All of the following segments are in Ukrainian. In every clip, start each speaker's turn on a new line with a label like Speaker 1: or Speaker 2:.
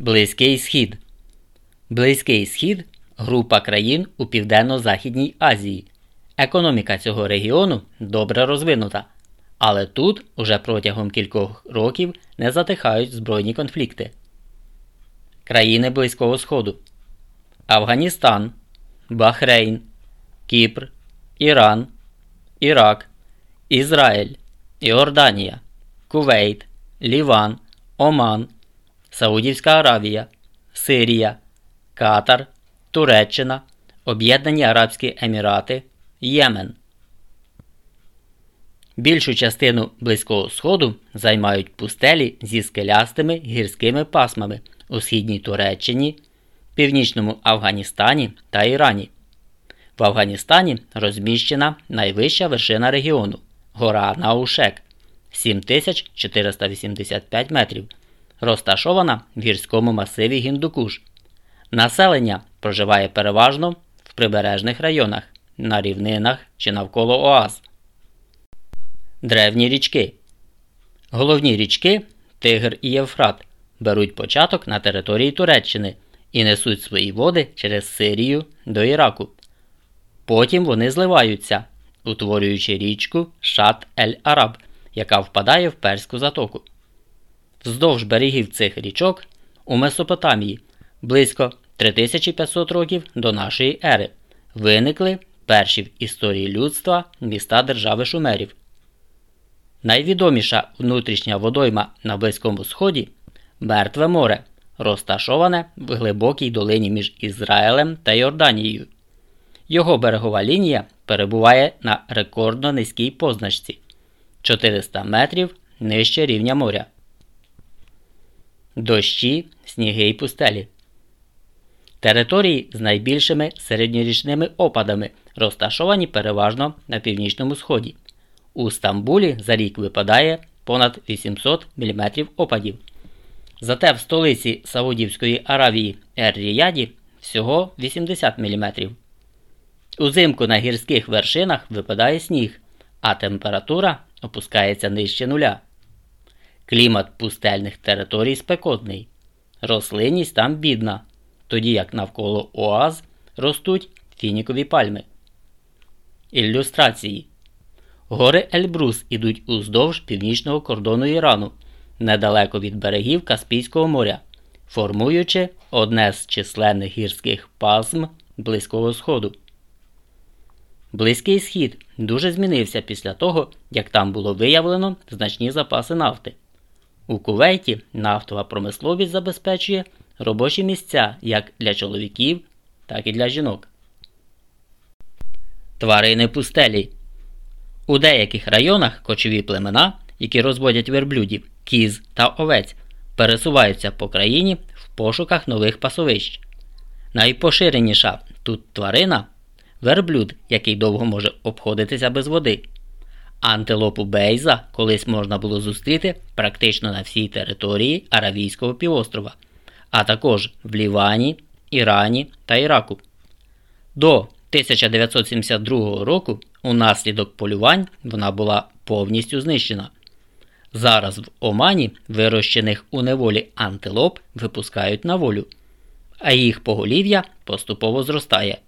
Speaker 1: Близький Схід. Близький Схід група країн у Південно-Західній Азії. Економіка цього регіону добре розвинута, але тут уже протягом кількох років не затихають збройні конфлікти. Країни Близького Сходу Афганістан, Бахрейн, Кіпр, Іран, Ірак, Ізраїль, Іорданія, Кувейт, Ліван, Оман. Саудівська Аравія, Сирія, Катар, Туреччина, Об'єднані Арабські Емірати, Ємен. Більшу частину Близького Сходу займають пустелі зі скелястими гірськими пасмами у східній Туреччині, північному Афганістані та Ірані. В Афганістані розміщена найвища вершина регіону гора Наушек 7485 метрів розташована в гірському масиві Гіндукуш. Населення проживає переважно в прибережних районах, на рівнинах чи навколо Оаз. Древні річки. Головні річки Тигр і Євфрат беруть початок на території Туреччини і несуть свої води через Сирію до Іраку. Потім вони зливаються, утворюючи річку Шат Ель Араб, яка впадає в Перську затоку. Вздовж берегів цих річок у Месопотамії близько 3500 років до нашої ери виникли перші в історії людства міста держави Шумерів. Найвідоміша внутрішня водойма на Близькому Сході Мертве море, розташоване в глибокій долині між Ізраїлем та Йорданією. Його берегова лінія перебуває на рекордно низькій позначці 400 метрів нижче рівня моря дощі, сніги і пустелі. Території з найбільшими середньорічними опадами розташовані переважно на північному сході. У Стамбулі за рік випадає понад 800 мм опадів. Зате в столиці Саудівської Аравії Ер-Ріяді всього 80 мм. Узимку на гірських вершинах випадає сніг, а температура опускається нижче нуля. Клімат пустельних територій спекотний, рослинність там бідна, тоді як навколо Оаз ростуть фінікові пальми. Ілюстрації Гори Ельбрус ідуть уздовж північного кордону Ірану, недалеко від берегів Каспійського моря, формуючи одне з численних гірських пасм Близького Сходу. Близький схід дуже змінився після того, як там було виявлено значні запаси нафти. У Кувейті нафтова промисловість забезпечує робочі місця як для чоловіків, так і для жінок. Тварини пустелі. У деяких районах кочові племена, які розводять верблюдів, кіз та овець, пересуваються по країні в пошуках нових пасовищ. Найпоширеніша тут тварина верблюд, який довго може обходитися без води. Антилопу Бейза колись можна було зустріти практично на всій території Аравійського півострова, а також в Лівані, Ірані та Іраку. До 1972 року унаслідок полювань вона була повністю знищена. Зараз в Омані вирощених у неволі антилоп випускають на волю, а їх поголів'я поступово зростає.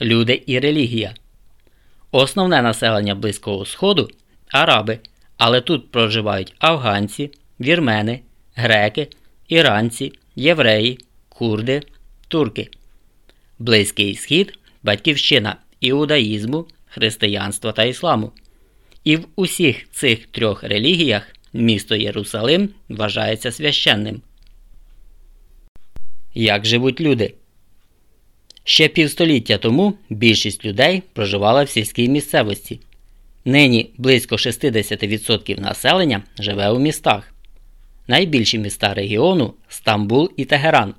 Speaker 1: Люди і релігія. Основне населення Близького Сходу араби, але тут проживають афганці, вірмени, греки, іранці, євреї, курди, турки. Близький схід батьківщина іудаїзму, християнства та ісламу. І в усіх цих трьох релігіях місто Єрусалим вважається священним. Як живуть люди? Ще півстоліття тому більшість людей проживала в сільській місцевості. Нині близько 60% населення живе у містах. Найбільші міста регіону Стамбул і Тегеран.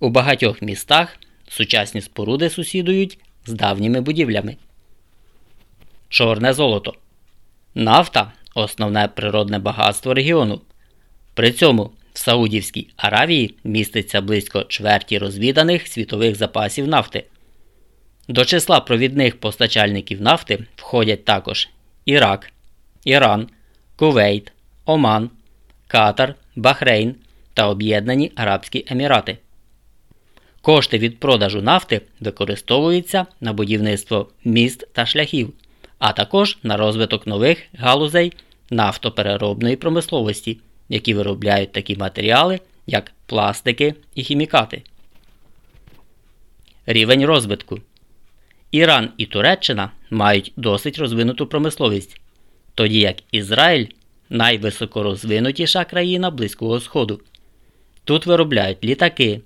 Speaker 1: У багатьох містах сучасні споруди сусідують з давніми будівлями. Чорне золото. Нафта основне природне багатство регіону. При цьому в Саудівській Аравії міститься близько чверті розвіданих світових запасів нафти. До числа провідних постачальників нафти входять також Ірак, Іран, Кувейт, Оман, Катар, Бахрейн та Об'єднані Арабські Емірати. Кошти від продажу нафти використовуються на будівництво міст та шляхів, а також на розвиток нових галузей нафтопереробної промисловості, які виробляють такі матеріали, як пластики і хімікати. Рівень розвитку Іран і Туреччина мають досить розвинуту промисловість, тоді як Ізраїль найвисокорозвинутіша країна Близького Сходу. Тут виробляють літаки,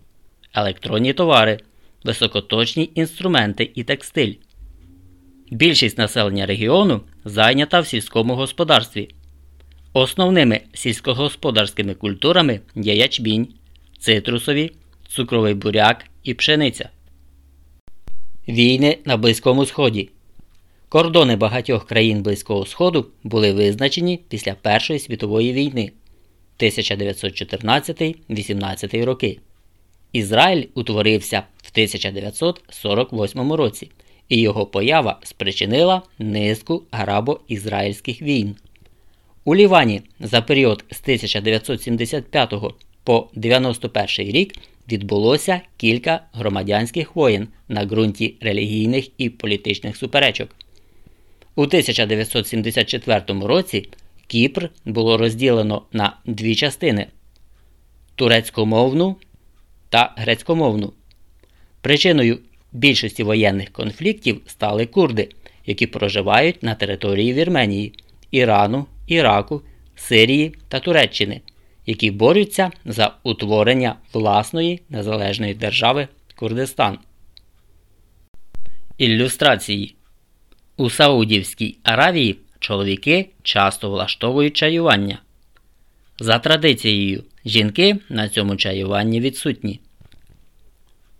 Speaker 1: електронні товари, високоточні інструменти і текстиль. Більшість населення регіону зайнята в сільському господарстві. Основними сільськогосподарськими культурами є ячмінь, цитрусові, цукровий буряк і пшениця. Війни на Близькому Сході. Кордони багатьох країн Близького Сходу були визначені після Першої світової війни 1914-18 роки. Ізраїль утворився в 1948 році, і його поява спричинила низку арабо-ізраїльських війн. У Лівані за період з 1975 по 91 рік відбулося кілька громадянських воєн на ґрунті релігійних і політичних суперечок. У 1974 році Кіпр було розділено на дві частини турецькомовну та грецькомовну. Причиною більшості воєнних конфліктів стали курди, які проживають на території Вірменії, Ірану, Іраку, Сирії та Туреччини, які борються за утворення власної незалежної держави Курдистан. Ілюстрації у Саудівській Аравії чоловіки часто влаштовують чаювання. За традицією, жінки на цьому чаюванні відсутні.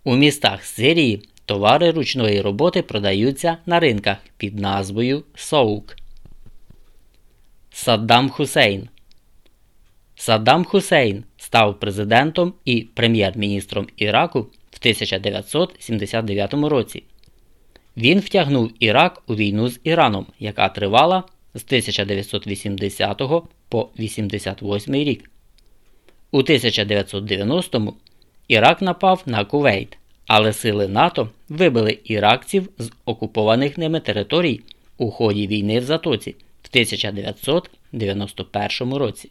Speaker 1: У містах Сирії товари ручної роботи продаються на ринках під назвою Соук. Саддам Хусейн Саддам Хусейн став президентом і прем'єр-міністром Іраку в 1979 році. Він втягнув Ірак у війну з Іраном, яка тривала з 1980 по 1988 рік. У 1990-му Ірак напав на Кувейт, але сили НАТО вибили іракців з окупованих ними територій у ході війни в Затоці в 1991 році.